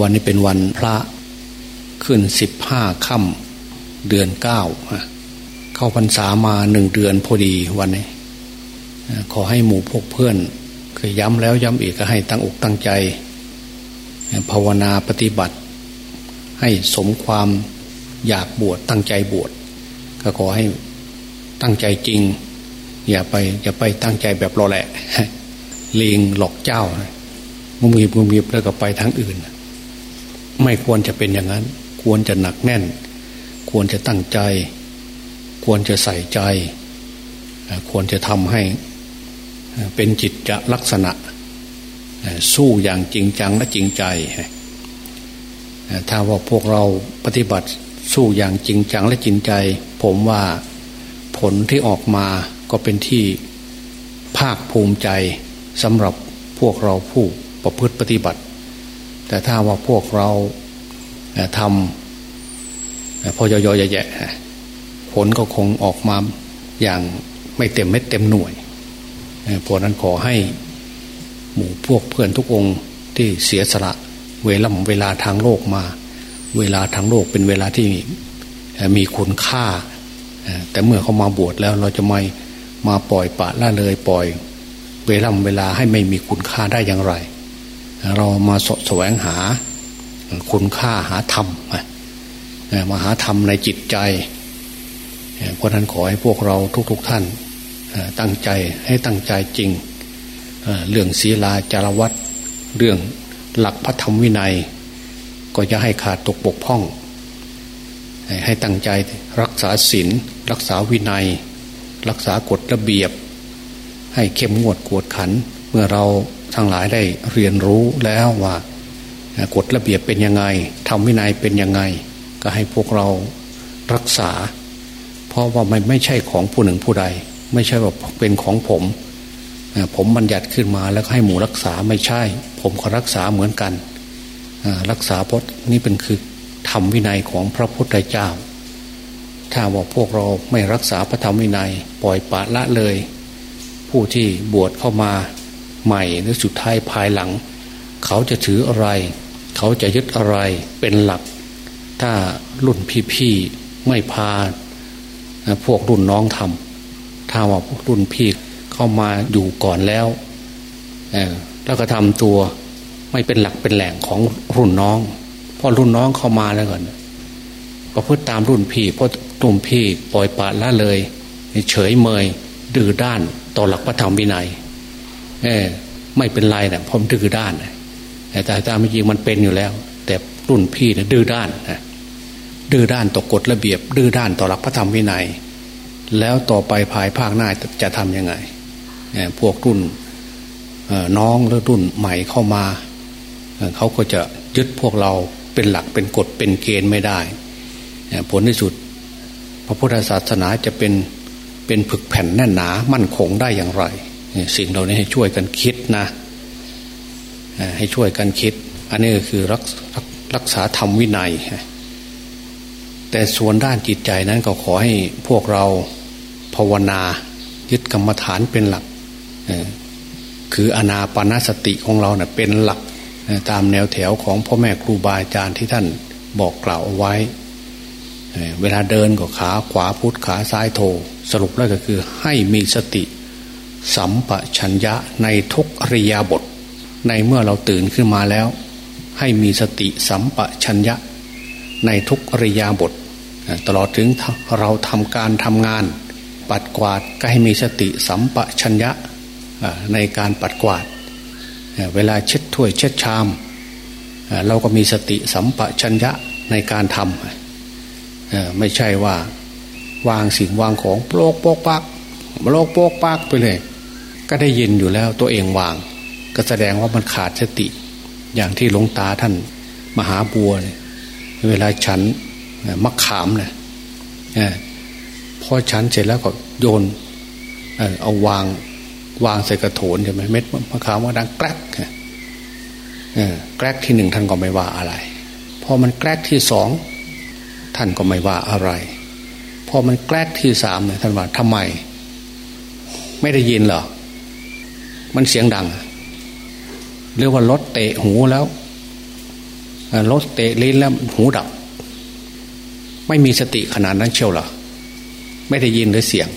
วันนี้เป็นวันพระขึ้นสิบห้าค่ำเดือนเก้าเข้าพรรษามาหนึ่งเดือนพอดีวันนี้ ขอให้หมู่พวกเพื่อนเคยย้ำแล้วย้ำอีกก็ให้ตั้งอกตั้งใจ ภาวนาปฏิบัติ ให้สมความอยากบวชตั้งใจบวชก็ขอให้ตั้งใจจริง อย่าไปอย่าไปตั้งใจแบบรอแหละเลงหลอกเจ้ามุมีมุมีแล้วก็ไปทางอื่น ไม่ควรจะเป็นอย่างนั้น ควรจะหนักแน่น ควรจะตั้งใจ ควรจะใส่ใจ ควรจะทำให้เป็นจิตจะลักษณะ สู้อย่างจริงจังและจริงใจ ถ้าว่าพวกเราปฏิบัติสู้อย่างจริงจังและจริงใจ ผมว่าผลที่ออกมาก็เป็นที่ภาคภูมิใจสำหรับพวกเราผู้ประพฤติปฏิบัติ แต่ถ้าว่าพวกเราทำพอยอยแยะผลก็คงออกมาอย่างไม่เต็มเม็ดเต็มหน่วยเพราะนั้นขอให้หมู่พวกเพื่อนทุกองค์ที่เสียสละเวลาเวลาทางโลกมา เวลาทางโลกเป็นเวลาที่มีคุณค่า แต่เมื่อเขามาบวชแล้วเราจะไม่มาปล่อยปะละเลยปล่อย เวลาเวลาให้ไม่มีคุณค่าได้อย่างไร เรามาสแสวงหาคุณค่าหาธรรมมาหาธรรมในจิตใจเพราะนั้นขอให้พวกเราทุกๆทท่านตั้งใจให้ตั้งใจจริง เรื่องศีลาจารวัตเรื่องหลักพระธรรมวินัย ก็จะให้ขาดตกบกพร่อง ให้ตั้งใจรักษาศีลรักษาวินัย รักษากฎระเบียบ ให้เข้มงวดกวดขันเมื่อเรา ทั้งหลายได้เรียนรู้แล้วว่ากฎระเบียบเป็นยังไงทำวินัยเป็นยังไง ก็ให้พวกเรารักษา เพราะว่ามันไม่ใช่ของผู้หนึ่งผู้ใด ไม่ใช่ว่าเป็นของผม ผมบัญญัติขึ้นมาแล้วให้หมู่รักษาไม่ใช่ ผมก็รักษาเหมือนกัน รักษาพจนี่เป็นคือธรรมวินัยของพระพุทธเจ้า ถ้าว่าพวกเราไม่รักษาพระธรรมวินัยปล่อยปะละเลย ผู้ที่บวชเข้ามา ใหม่หรือสุดท้ายภายหลัง เขาจะถืออะไร เขาจะยึดอะไรเป็นหลัก ถ้ารุ่นพี่ๆไม่พาพวกรุ่นน้องทำถ้าว่ารุ่นพี่เข้ามาอยู่ก่อนแล้วแล้วก็ทำตัวไม่เป็นหลักเป็นแหล่งของรุ่นน้องพอรุ่นน้องเข้ามาแล้วก่อนประพฤติตามรุ่นพี่เพราะรุ่นพี่ปล่อยปละละเลยเฉยเมยดื้อด้านต่อหลักพระธรรมวินัย เออไม่เป็นไรนะพรมดื้อด้านแต่ตาตามจริงมันเป็นอยู่แล้ว แต่รุ่นพี่เนี่ยดื้อด้านนะดื้อด้านต่อกฎระเบียบ ดื้อด้านต่อหลักพระธรรมวินัย แล้วต่อไปภายภาคหน้าจะทำยังไงพวกรุ่นน้องหรือรุ่นใหม่เข้ามาเขาก็จะยึดพวกเราเป็นหลักเป็นกฎเป็นเกณฑ์ไม่ได้ผลที่สุด พระพุทธศาสนาจะเป็นเป็นผึกแผ่นแน่นหนามั่นคงได้อย่างไร สิ่งเหล่านี้ให้ช่วยกันคิดนะให้ช่วยกันคิด อันนี้ก็คือรักรักษาธรรมวินัย แต่ส่วนด้านจิตใจนั้นก็ขอให้พวกเราภาวนายึดกรรมฐานเป็นหลัก คืออนาปนาสติของเราเนะ่ยเป็นหลักตามแนวแถวของพ่อแม่ครูบาอาจารย์ที่ท่านบอกกล่าวเอาไว้ เวลาเดินก็ขาขวาพุทธขาซ้ายโท สรุปแล้วก็คือให้มีสติ สัมปชัญญะในทุกอริยาบท ในเมื่อเราตื่นขึ้นมาแล้ว ให้มีสติสัมปชัญญะ ในทุกอริยาบท ตลอดถึงเราทำการทำงาน ปัดกวาดก็ให้มีสติสัมปชัญญะในการปัดกวาด เวลาเช็ดถ้วยเช็ดชาม เราก็มีสติสัมปชัญญะในการทำไม่ใช่ว่าวางสิ่งวางของโปกโปกปัก โลกโปกปักไปเลย ก็ได้ยินอยู่แล้วตัวเองวาง ก็แสดงว่ามันขาดสติ อย่างที่หลวงตาท่านมหาบัวเนี่ยเวลาฉันมักขามเนี่ยพอฉันเสร็จแล้วก็โยนเอาวางวางใส่กระโถนใช่ไหมเม็ดมะขามว่าดังแกรกแกรกที่หนึ่งท่านก็ไม่ว่าอะไร พอมันแกรกที่สองท่านก็ไม่ว่าอะไร พอมันแกรกที่สามเนี่ยท่านว่าทำไม ไม่ได้ยินเหรอ มันเสียงดังเรียกว่ารถเตะหูแล้วรถเตะลิ้นแล้วหูดับ ไม่มีสติขนาดนั้นเชียวหรอไม่ได้ยินหรือเสียง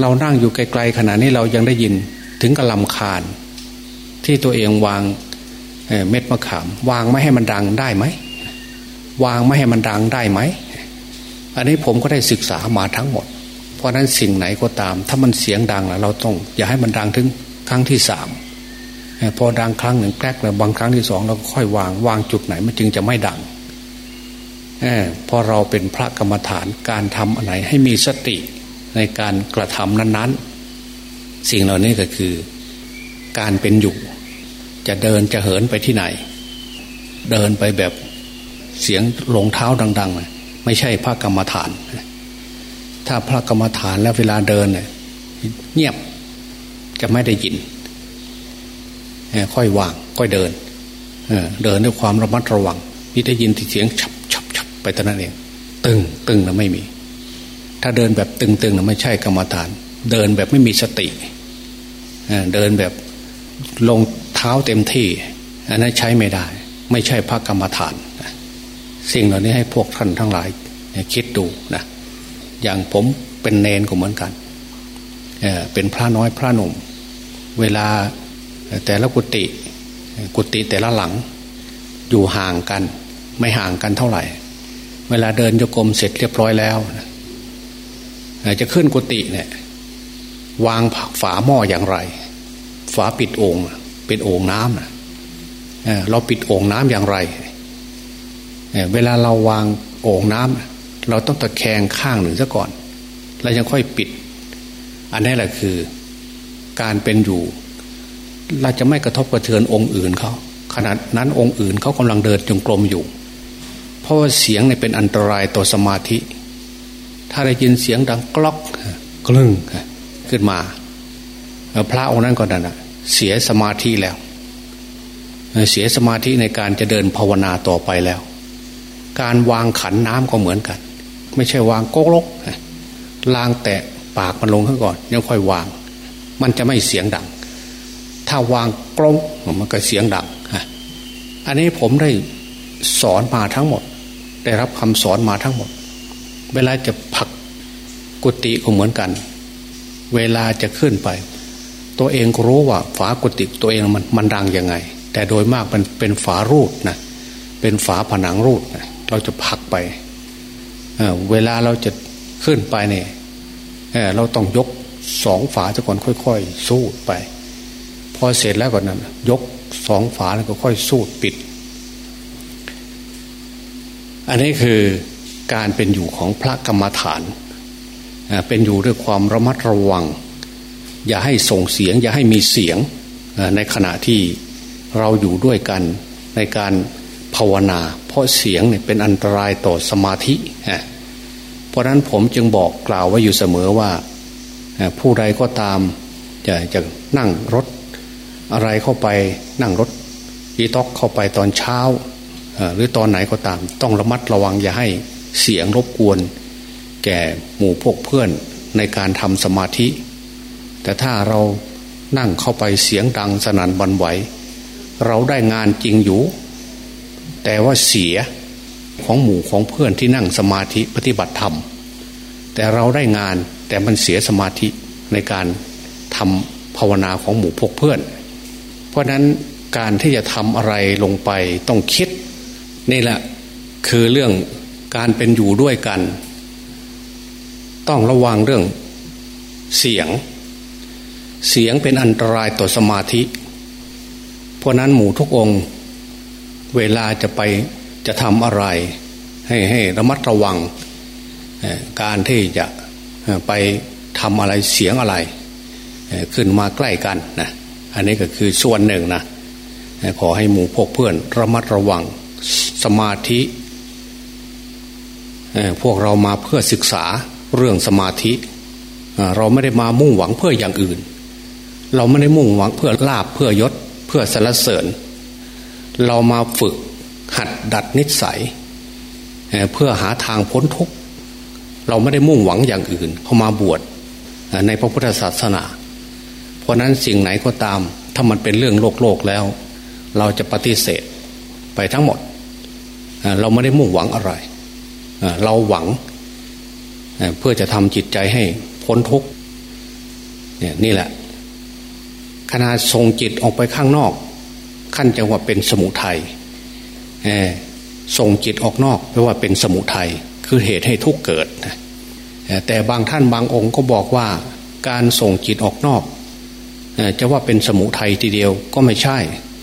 เรานั่งอยู่ไกลๆขนาดนี้เรายังได้ยินถึงกระลำคาญ ที่ตัวเองวางเม็ดมะขาม วางไม่ให้มันดังได้ไหมวางไม่ให้มันดังได้ไหม อันนี้ผมก็ได้ศึกษามาทั้งหมด เพราะนั้นสิ่งไหนก็ตาม ถ้ามันเสียงดังแล้วเราต้อง อย่าให้มันดังถึงครั้งที่สามพอดังครั้งหนึ่งแกลกแล้วบางครั้งที่สองเราก็ค่อยวางวางจุดไหนมันจึงจะไม่ดังพอเราเป็นพระกรรมฐานการทำอะไรให้มีสติในการกระทำนั้นๆ สิ่งเหล่านี้ก็คือการเป็นอยู่ จะเดินจะเหินไปที่ไหน เดินไปแบบเสียงลงเท้าดัง ๆ ไม่ใช่พระกรรมฐาน ถ้าพระกรรมฐานแล้วเวลาเดินเนี่ยเงียบจะไม่ได้ยินค่อยวางค่อยเดินเดินด้วยความระมัดระวังพี่ได้ยินเสียงฉับฉับฉับไปแต่นั้นเอง ตึงตึงนะไม่มี ถ้าเดินแบบตึงตึงนะไม่ใช่กรรมฐาน เดินแบบไม่มีสติเดินแบบลงเท้าเต็มที่ อันนั้นใช้ไม่ได้ ไม่ใช่พระกรรมฐาน สิ่งเหล่านี้ให้พวกท่านทั้งหลายคิดดูนะ อย่างผมเป็นเนนก็เหมือนกันเเป็นพระน้อยพระหนุ่ม เวลาแต่ละกุฏิกุฏิแต่ละหลัง อยู่ห่างกัน ไม่ห่างกันเท่าไหร่ เวลาเดินโยกรมเสร็จเรียบร้อยแล้วจะขึ้นกุฏิเนี่ย วางฝาหม้ออย่างไร ฝาปิดโอ่งเป็นโอ่งน้ำเราปิดโอ่งน้ำอย่างไร เวลาเราวางโอ่งน้ำ เราต้องตะแคงข้างหนึ่งซะก่อน แล้วยังค่อยปิด อันนี้แหละคือ การเป็นอยู่เราจะไม่กระทบกระเทือนองค์อื่นเขาขณะนั้นองค์อื่นเขากำลังเดินจงกรมอยู่ เพราะว่าเสียงเนี่ยเป็นอันตรายต่อสมาธิ ถ้าได้ยินเสียงดังกล็อกกลึงขึ้นมา พระองค์นั้นก็นั่นเสียสมาธิแล้ว เสียสมาธิในการจะเดินภาวนาต่อไปแล้ว การวางขันน้ำก็เหมือนกัน ไม่ใช่วางโก๊กลกลางแตะปากมันลงข้างก่อนยังค่อยวาง มันจะไม่เสียงดัง ถ้าวางกลงมันก็เสียงดังอันนี้ผมได้สอนมาทั้งหมด ได้รับคำสอนมาทั้งหมด เวลาจะผักกุฏิก็เหมือนกัน เวลาจะขึ้นไป ตัวเองก็รู้ว่าฝากุฏิตัวเองมันมันดังยังไง แต่โดยมากมันเป็นฝารูดนะเป็นฝาผนังรูดนะเราจะผักไป เวลาเราจะขึ้นไปเนี่ยเราต้องยกสองฝาซะก่อนค่อย ๆ สู้ไป พอเสร็จแล้วก็นั้น ยกสองฝาแล้วก็ค่อยสูดปิด อันนี้คือการเป็นอยู่ของพระกรรมฐาน เป็นอยู่ด้วยความระมัดระวัง อย่าให้ส่งเสียง อย่าให้มีเสียงในขณะที่เราอยู่ด้วยกันในการภาวนา เพราะเสียงเนี่ยเป็นอันตรายต่อสมาธิเพราะนั้นผมจึงบอกกล่าวไว้อยู่เสมอว่า ผู้ใดก็ตามจะจะนั่งรถอะไรเข้าไปนั่งรถอีต็อกเข้าไปตอนเช้า หรือตอนไหนก็ตาม ต้องระมัดระวังอย่าให้เสียงรบกวน แก่หมู่พวกเพื่อนในการทำสมาธิ แต่ถ้าเรานั่งเข้าไปเสียงดังสนั่นบันไหว เราได้งานจริงอยู่ แต่ว่าเสียของหมู่ของเพื่อนที่นั่งสมาธิปฏิบัติธรรม แต่เราได้งานแต่มันเสียสมาธิในการทำภาวนาของหมู่พวกเพื่อน เพราะนั้นการที่จะทำอะไรลงไปต้องคิด นี่แหละคือเรื่องการเป็นอยู่ด้วยกัน ต้องระวังเรื่องเสียง เสียงเป็นอันตรายต่อสมาธิ เพราะนั้นหมู่ทุกองค์ เวลาจะไปจะทำอะไร ให้ให้ระมัดระวัง การที่จะไปทำอะไรเสียงอะไร ขึ้นมาใกล้กันนะอันนี้ก็คือส่วนหนึ่งนะขอให้หมู่พวกเพื่อนระมัดระวังสมาธิพวกเรามาเพื่อศึกษาเรื่องสมาธิเราไม่ได้มามุ่งหวังเพื่ออย่างอื่น เราไม่ได้มุ่งหวังเพื่อลาบเพื่อยศเพื่อสรรเสริญ เรามาฝึกหัดดัดนิสัยเพื่อหาทางพ้นทุกข์เราไม่ได้มุ่งหวังอย่างอื่นเข้ามาบวชในพระพุทธศาสนา เพราะนั้นสิ่งไหนก็ตาม ถ้ามันเป็นเรื่องโลกโลกแล้ว เราจะปฏิเสธไปทั้งหมด เราไม่ได้มุ่งหวังอะไร เราหวังเพื่อจะทำจิตใจให้พ้นทุกข์นี่แหละขณะส่งจิตออกไปข้างนอก ขั้นจังว่าเป็นสมุทยัยส่งจิตออกนอกแปลว่าเป็นสมุทยัยคือเหตุให้ทุกเกิด แต่บางท่านบางองค์ก็บอกว่าการส่งจิตออกนอกจะว่าเป็นสมุทัยทีเดียวก็ไม่ใช่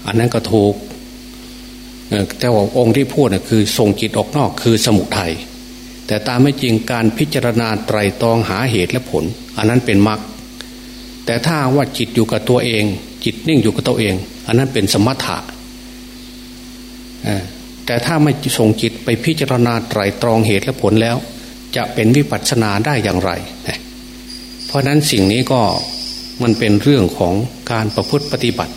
อันนั้นก็ถูกแต่ว่าองค์ที่พูดคือส่งจิตออกนอกคือสมุทัยแต่ตามไม่จริงการพิจารณาไตรตรองหาเหตุและผล อันนั้นเป็นมรรคแต่ถ้าว่าจิตอยู่กับตัวเอง จิตนิ่งอยู่กับตัวเอง อันนั้นเป็นสมถะแต่ถ้าไม่ส่งจิตไปพิจารณาไตรตรองเหตุและผลแล้ว จะเป็นวิปัสสนาได้อย่างไร เพราะนั้นสิ่งนี้ก็มันเป็นเรื่องของการประพฤติปฏิบัติ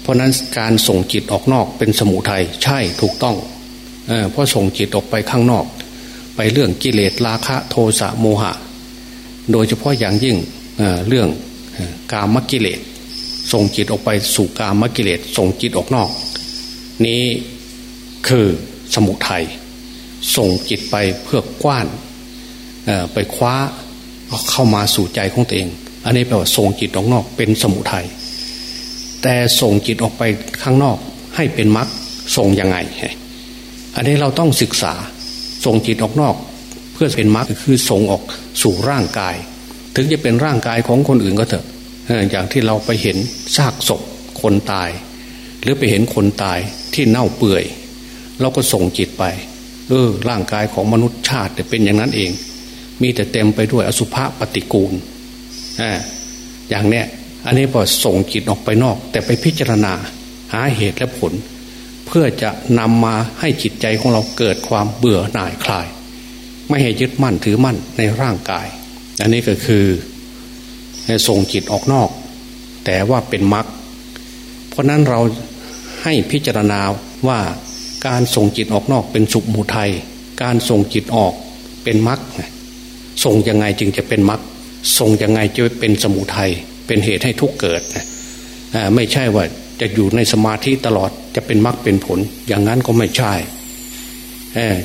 เพราะนั้นการส่งจิตออกนอกเป็นสมุทัยใช่ถูกต้องเเพราะส่งจิตออกไปข้างนอก ไปเรื่องกิเลสราคะโทสะโมหะ โดยเฉพาะอย่างยิ่งเเรื่องกามกิเลส ส่งจิตออกไปสู่กามกิเลสส่งจิตออกนอก นี้คือสมุทัยส่งจิตไปเพื่อกว้านไปคว้าเข้ามาสู่ใจของตัวเอง อันนี้แปลว่าส่งจิตออกนอกเป็นสมุทัยแต่ส่งจิตออกไปข้างนอกให้เป็นมรรคส่งยังไง อันนี้เราต้องศึกษาส่งจิตออกนอก เพื่อเป็นมรรคคือส่งออกสู่ร่างกาย ถึงจะเป็นร่างกายของคนอื่นก็เถอะ อย่างที่เราไปเห็นซากศพคนตาย หรือไปเห็นคนตายที่เน่าเปื่อย เราก็ส่งจิตไปเออร่างกายของมนุษย์ชาติเป็นอย่างนั้นเอง มีแต่เต็มไปด้วยอสุภะปฏิกูลอ่าอย่างเนี้ยอันนี้พอส่งจิตออกไปนอก แต่ไปพิจารณาหาเหตุและผล เพื่อจะนำมาให้จิตใจของเราเกิดความเบื่อหน่ายคลาย ไม่ให้ยึดมั่นถือมั่นในร่างกาย อันนี้ก็คือ ส่งจิตออกนอก แต่ว่าเป็นมรรคเพราะนั้นเราให้พิจารณาว่าการส่งจิตออกนอกเป็นสุขมุทัยการส่งจิตออกเป็นมรรคส่งยังไงจึงจะเป็นมรรคส่งยังไงจะเป็นสมุทัยเป็นเหตุให้ทุกเกิดไม่ใช่ว่าจะอยู่ในสมาธิตลอดจะเป็นมรรคเป็นผล อย่างนั้นก็ไม่ใช่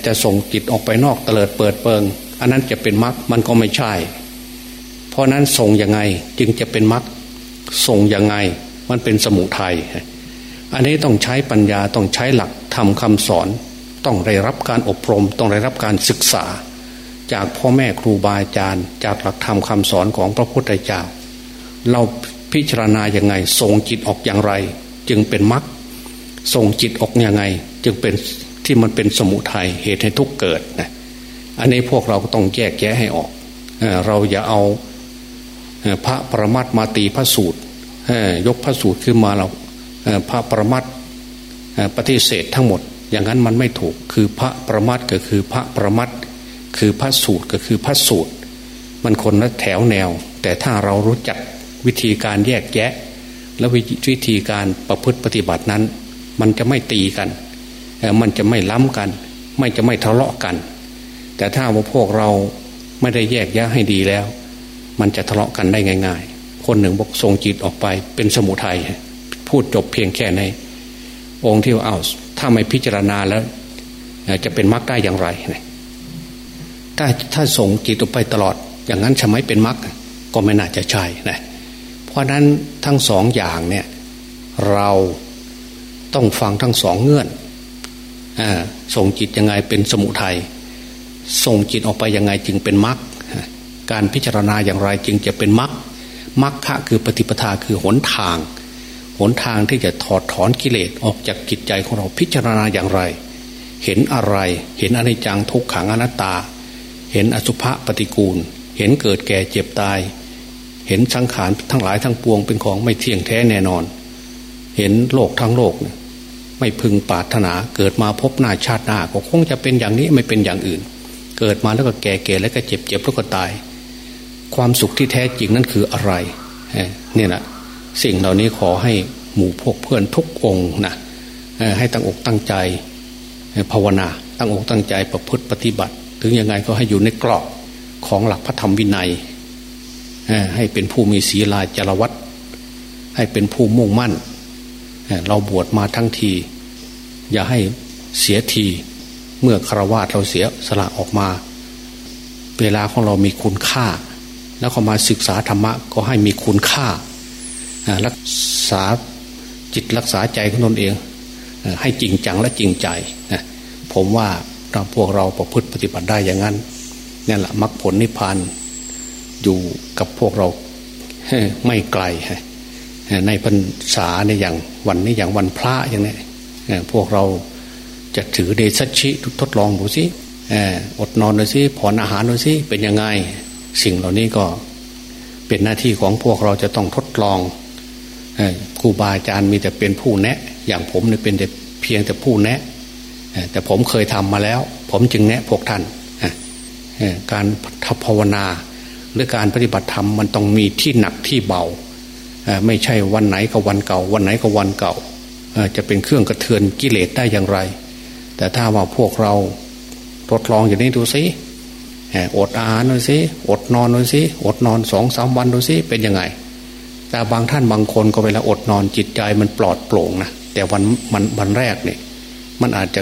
จะส่งจิตออกไปนอกเตลิดเปิดเปิง อันนั้นจะเป็นมรรคมันก็ไม่ใช่ เพราะนั้นส่งยังไงจึงจะเป็นมรรคส่งยังไงมันเป็นสมุทัยอันนี้ต้องใช้ปัญญาต้องใช้หลักทำคำสอน ต้องได้รับการอบรม ต้องได้รับการศึกษา จากพ่อแม่ครูบาอาจารย์ จากหลักธรรมคาสอนของพระพุทธเจ้า เราพิจารณาอย่างไงส่งจิตออกอย่างไร จึงเป็นมรรคส่งจิตออกอย่างไง จึงเป็นที่มันเป็นสมุทัยเหตุให้ทุกเกิดนะอันนี้พวกเราก็ต้องแยกแยะให้ออก เราอย่าเอา พระประมัติมาตีพระสูตรยกพระสูตรขึ้นมาเราพระประมัติปฏิเสธทั้งหมด อย่างนั้นมันไม่ถูกคือพระประมัติก็คือพระประมัติคือพระสูตรก็คือพระสูตร มันคนละแถวแนว แต่ถ้าเรารู้จักวิธีการแยกแยะ และวิธีการประพฤติปฏิบัตินั้น มันจะไม่ตีกัน มันจะไม่ล้ำกัน ไม่จะไม่ทะเลาะกัน แต่ถ้าว่าพวกเราไม่ได้แยกแยะให้ดีแล้ว มันจะทะเลาะกันได้ง่าย ๆ คนหนึ่งบอกทรงจิตออกไปเป็นสมุทัยพูดจบเพียงแค่ในองค์ที่ว่าเอาถ้าไม่พิจารณาแล้ว จะเป็นมรรคได้อย่างไรถ้าถ้าส่งจิตออกไปตลอด อย่างนั้นจะไม่เป็นมรรคก็ไม่น่าจะใช่นะเพราะนั้นทั้งสองอย่างเนี่ยเราต้องฟังทั้งสองเงื่อนอส่งจิตยังไงเป็นสมุทัยส่งจิตออกไปยังไงจึงเป็นมรรค การพิจารณาอย่างไรจึงจะเป็นมรรคมรรคะคือปฏิปทาคือหนทาง หนทางที่จะถอดถอนกิเลสออกจากจิตใจของเราพิจารณาอย่างไร เห็นอะไรเห็นอนิจจังทุกขังอนัตตา เห็นอสุภะปฏิกูล เห็นเกิดแก่เจ็บตาย เห็นสังขารทั้งหลายทั้งปวงเป็นของไม่เที่ยงแท้แน่นอน เห็นโลกทั้งโลกไม่พึงปรารถนาเกิดมาพบหน้าชาติหน้าก็คงจะเป็นอย่างนี้ไม่เป็นอย่างอื่น เกิดมาแล้วก็แก่แก่แล้วก็เจ็บเจ็บแล้วก็ตาย ความสุขที่แท้จริงนั่นคืออะไรเนี่ยนะสิ่งเหล่านี้ขอให้หมู่พวกเพื่อนทุกองนะให้ตั้งอกตั้งใจภาวนา ตั้งอกตั้งใจประพฤติปฏิบัติ ถึงยังไงก็ให้อยู่ในกรอบของหลักพระธรรมวินัยให้เป็นผู้มีศีลาจารวัตให้เป็นผู้มุ่งมั่น เราบวชมาทั้งที อย่าให้เสียทีเมื่อครวาสเราเสียสละออกมา เวลาของเรามีคุณค่า แล้วก็มาศึกษาธรรมะก็ให้มีคุณค่า รักษาจิตรักษาใจของตนเอง ให้จริงจังและจริงใจ ผมว่าถ้าพวกเราประพฤติปฏิบัติได้อย่างนั้นนี่แหละมรรคผลนิพพานอยู่กับพวกเราไม่ไกลในพรรษาในอย่างวันนี้อย่างวันพระอย่างนี้พวกเราจะถือเดชชิทดลองดูสิอดนอนดูสิผ่อนอาหารดูสิเป็นยังไง สิ่งเหล่านี้ก็เป็นหน้าที่ของพวกเราจะต้องทดลองครูบาอาจารย์มีแต่เป็นผู้แนะ อย่างผมเนี่ยเป็นแต่เพียงแต่ผู้แนะ แต่ผมเคยทำมาแล้ว ผมจึงแนะพวกท่านการทภาวนา หรือการปฏิบัติธรรมมันต้องมีที่หนักที่เบาไม่ใช่วันไหนก็วันเก่า วันไหนก็วันเก่า จะเป็นเครื่องกระเทือนกิเลสได้อย่างไร แต่ถ้าว่าพวกเราทดลองอย่างนี้ดูสิ อดอาหารดูสิอดนอนดูสิอดนอนสองสามวันดูสิเป็นยังไง แต่บางท่านบางคนก็เวลาอดนอนจิตใจมันปลอดโปร่งนะแต่วันมันวันแรกเนี่ยมันอาจจะ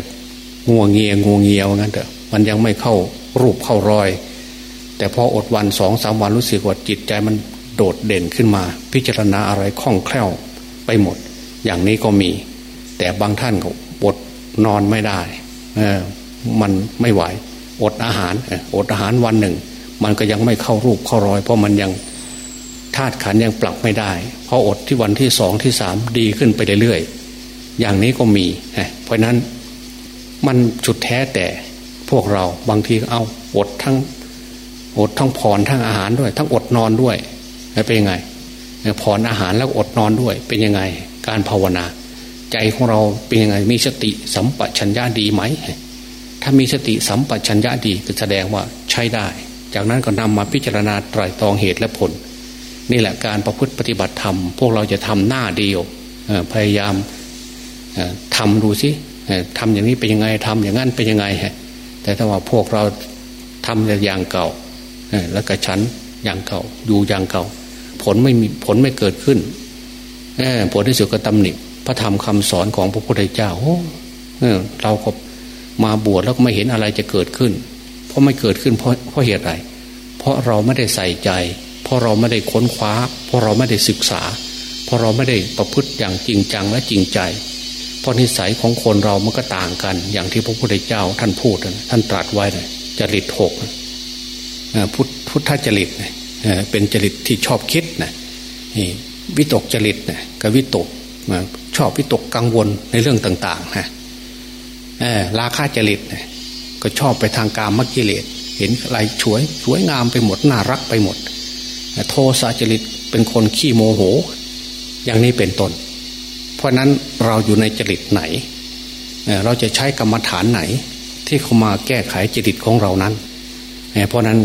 งัวเงียงัวเงียวงั้นเถอะมันยังไม่เข้ารูปเข้ารอย แต่พออดวันสองสามวันรู้สึกว่าจิตใจมันโดดเด่นขึ้นมา พิจารณาอะไรคล่องแคล่วไปหมด อย่างนี้ก็มี แต่บางท่านก็อดนอนไม่ได้เออมันไม่ไหว อดอาหารอดอาหารวันหนึ่ง มันก็ยังไม่เข้ารูปเข้ารอย เพราะมันยังธาตุขันยังปรับไม่ได้พออดที่วันที่สองที่สามดีขึ้นไปเรื่อยๆอย่างนี้ก็มีเพราะนั้นมันจุดแท้แต่พวกเราบางทีเอาอดทั้งอดทั้งผ่อนทั้งอาหารด้วย ทั้งอดนอนด้วยเป็นยังไงผ่อนอาหารแล้วอดนอนด้วย เป็นยังไง การภาวนา ใจของเราเป็นยังไงมีสติสัมปชัญญะดีไหม ถ้ามีสติสัมปชัญญะดีก็แสดงว่าใช้ได้ จากนั้นก็นำมาพิจารณาไตรตรองเหตุและผล นี่แหละการประพฤติปฏิบัติธรรม พวกเราจะทำหน้าเดียวพยายามทำดูสิทำอย่างนี้เป็นยังไงทำอย่างนั้นเป็นยังไงฮะแต่ถ้าว่าพวกเราทำอย่างเก่าแล้วก็ฉันอย่างเก่าอยู่อย่างเก่า ผลไม่มีผลไม่เกิดขึ้นผลที่สุดก็ตำหนิพระธรรมคำสอนของพระพุทธเจ้าเราก็ มาบวชแล้วไม่เห็นอะไรจะเกิดขึ้น เพราะไม่เกิดขึ้นเพราะเพราะเหตุอะไรเพราะเราไม่ได้ใส่ใจ เพราะเราไม่ได้ค้นคว้า เพราะเราไม่ได้ศึกษา เพราะเราไม่ได้ประพฤติอย่างจริงจังและจริงใจ เพราะนิสัยของคนเรามันก็ต่างกัน อย่างที่พระพุทธเจ้าท่านพูดท่านตรัสไว้เลยจริตหกพุทพุทธจริตเป็นจริตที่ชอบคิดนะวิตกจริตนะกับวิตกชอบวิตกกังวลในเรื่องต่างๆนะ ราคาจริตก็ชอบไปทางการมกิเลสเห็นอะไรสวยสวยงามไปหมดน่ารักไปหมด โทสะจริตเป็นคนขี้โมโห อย่างนี้เป็นต้นเพราะนั้นเราอยู่ในจริตไหน เราจะใช้กรรมฐานไหน ที่เข้ามาแก้ไขจริตของเรานั้น เพราะนั้น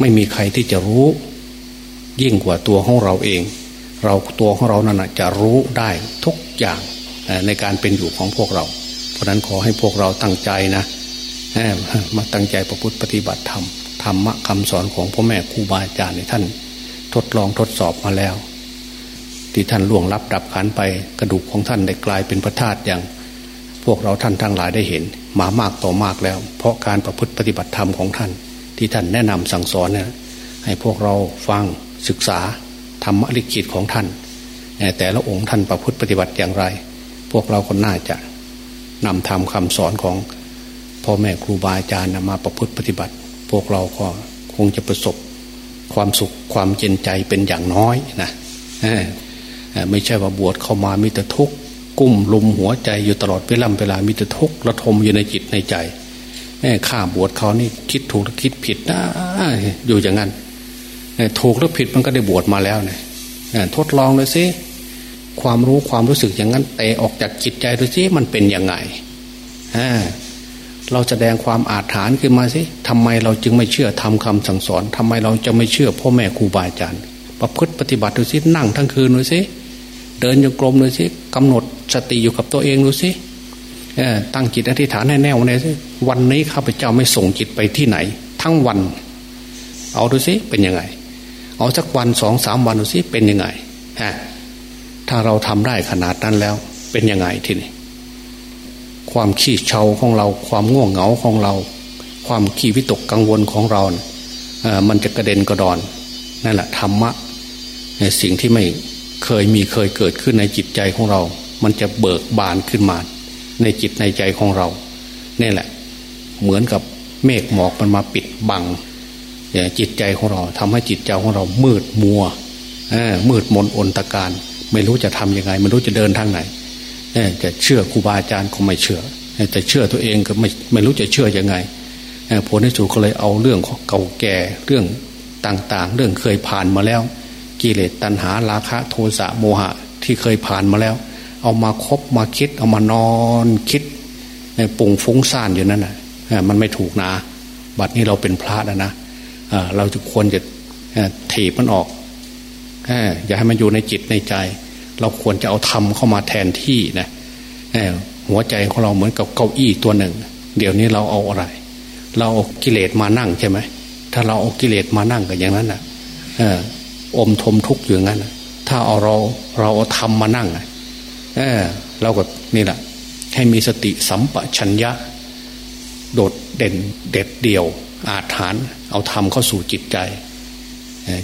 ไม่มีใครที่จะรู้ ยิ่งกว่าตัวของเราเอง เราตัวของเรานั้นจะรู้ได้ทุกอย่างในการเป็นอยู่ของพวกเรา ราะนั้นขอให้พวกเราตั้งใจนะมาตั้งใจประพฤติปฏิบัติธรรมธรรมะคำสอนของพ่อแม่ครูบาอาจารย์ในท่านทดลองทดสอบมาแล้ว ที่ท่านล่วงลับดับขันไปกระดูกของท่านได้กลายเป็นพระธาตุอย่าง พวกเราท่านทั้งหลายได้เห็น มามากต่อมากแล้ว เพราะการประพฤติปฏิบัติธรรมของท่าน ที่ท่านแนะนำสั่งสอนเนี่ยให้พวกเราฟังศึกษาธรรมลิขิตของท่าน แต่ละองค์ท่านประพฤติปฏิบัติอย่างไร พวกเราคนน่าจะ นำธรรมคาสอนของพ่อแม่ครูบาอาจารย์มาประพฤติปฏิบัติ พวกเราก็คงจะประสบความสุขความเย็นใจเป็นอย่างน้อยนะไม่ใช่ว่าบวชเข้ามามีแต่ทุกข์กุ้มลุมหัวใจอยู่ตลอดเวลาเวลามีแต่ทุกข์ระทมอยู่ในจิตในใจข้าบวชเขานี่คิดถูกหรือคิดผิดนะอยู่อย่างนั้นถูกหรือผิดมันก็ได้บวชมาแล้วเนี่ยทดลองเลยสิ ความรู้ความรู้สึกอย่างนั้นเตะออกจากจิตใจดูสิมันเป็นยังไงเราแสดงความอาถรรพ์ขึ้นมาสิทำไมเราจึงไม่เชื่อทำคำสั่งสอนทำไมเราจะไม่เชื่อพ่อแม่ครูบาอาจารย์ประพฤติปฏิบัติดูสินั่งทั้งคืนดูสิเดินโยกลมดูสิกำหนดสติอยู่กับตัวเองดูสิตั้งจิตอธิษฐานให้แน่วแน่สิวันนี้ข้าพเจ้าไม่ส่งจิตไปที่ไหน ทั้งวัน เอาดูสิเป็นยังไง เอาสักวันสองสามวันดูสิเป็นยังไงฮะ ถ้าเราทำได้ขนาดนั้นแล้ว เป็นยังไงทีนี้ความขี้เชาของเรา ความง่วงเหงาของเรา ความขี้วิตกกังวลของเราเอ่อมันจะกระเด็นกระดอนนั่นแหละธรรมะสิ่งที่ไม่เคยมีเคยเกิดขึ้นในจิตใจของเรา มันจะเบิกบานขึ้นมา ในจิตในใจของเรานี่แหละ เหมือนกับเมฆหมอกมันมาปิดบังจิตใจของเราทำให้จิตใจของเรามืดมัวมืดมนอนตการ ไม่รู้จะทํำยังไงไม่รู้จะเดินทางไหนจะเชื่อครูบาอาจารย์ก็ไม่เชื่อแต่เชื่อตัวเองก็ไม่ไม่รู้จะเชื่อยังไงผลที่สุดก็เลยเอาเรื่องเก่าแก่เรื่องต่างๆ เรื่องเคยผ่านมาแล้ว กิเลสตัณหาราคะโทสะโมหะที่เคยผ่านมาแล้ว เอามาคบมาคิด เอามานอนคิดปุ่งฟุ้งซ่านอยู่นั่นนะมันไม่ถูกนะ บัดนี้เราเป็นพระแล้วนะเราจะควรจะถีบมันออก อย่าให้มันอยู่ในจิตในใจ เราควรจะเอาธรรมเข้ามาแทนที่นะหัวใจของเราเหมือนกับเก้าอี้ตัวหนึ่ง เดี๋ยวนี้เราเอาอะไร เราเอากิเลสมานั่งใช่ไหมถ้าเราเอากิเลสมานั่งก็อย่างนั้นนะอมทมทุกข์อยู่งั้นถ้าเอาเราเราเอาธรรมมานั่งเออเราก็นี่แหละให้มีสติสัมปชัญญะ โดดเด่นเด็ดเดี่ยว อาถานเอาธรรมเข้าสู่จิตใจ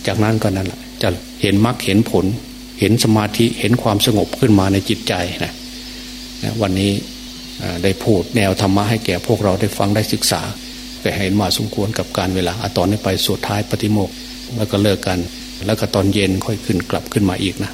จากนั้นก็นั่นแหละ จะเห็นมรรคเห็นผล เห็นสมาธิเห็นความสงบขึ้นมาในจิตใจนะวันนี้ได้พูดแนวธรรมะให้แก่พวกเราได้ฟังได้ศึกษาไปเห็นมาสมควรกับการเวลาอตอนนี้ไปสุดท้ายปฏิโมกแล้วก็เลิกกัน แล้วก็ตอนเย็นค่อยขึ้นกลับขึ้นมาอีกนะ